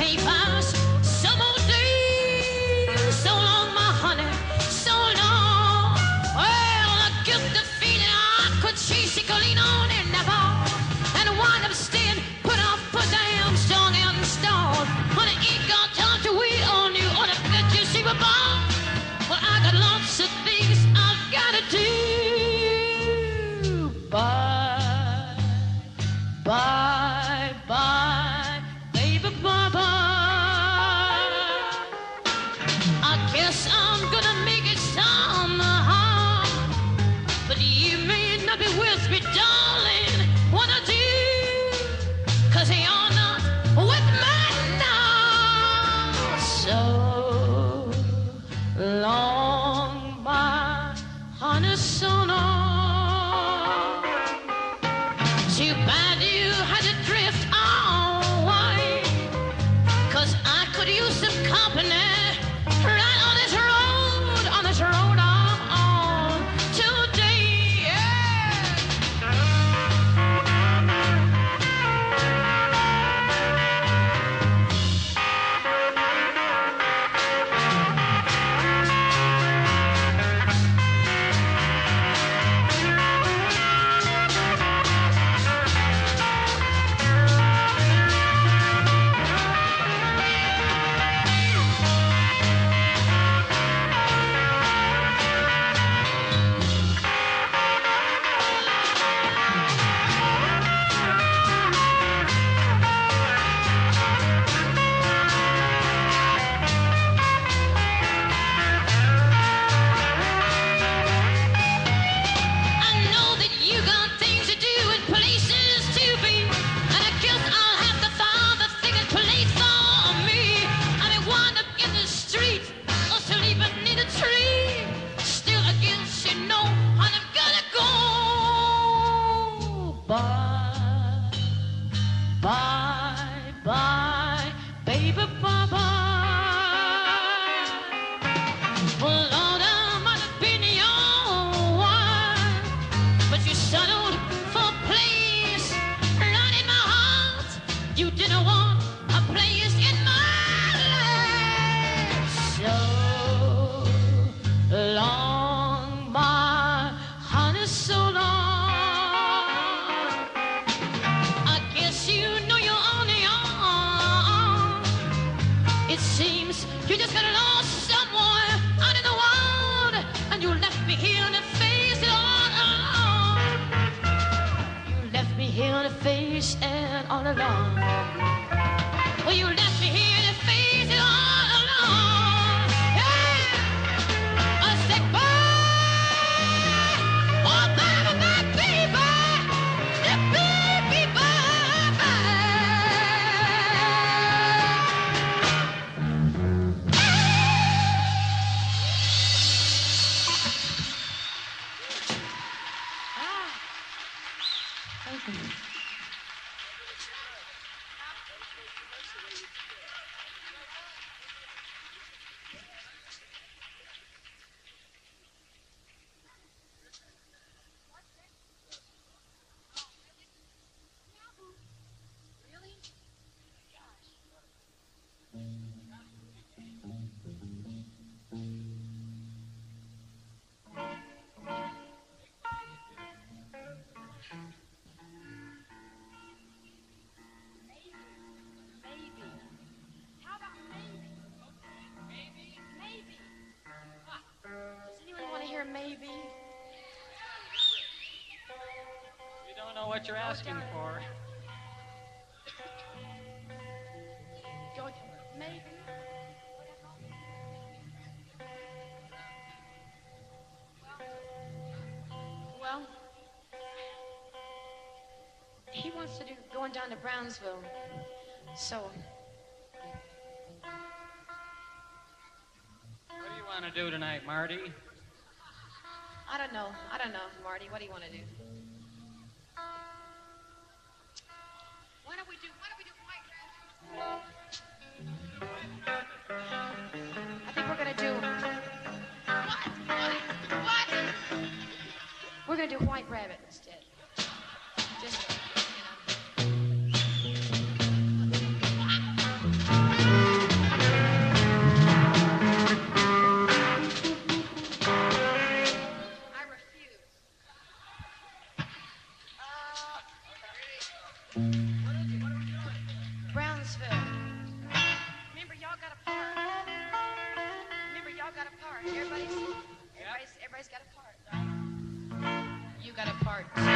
paper. us on. face and all along. Well, you left me here. what you're asking for. Well, he wants to do going down to Brownsville, so. What do you want to do tonight, Marty? I don't know. I don't know, Marty. What do you want to do? I think we're gonna do. What? What? What? We're gonna do White Rabbit instead. Just. everybody's got a part, right? You got a part.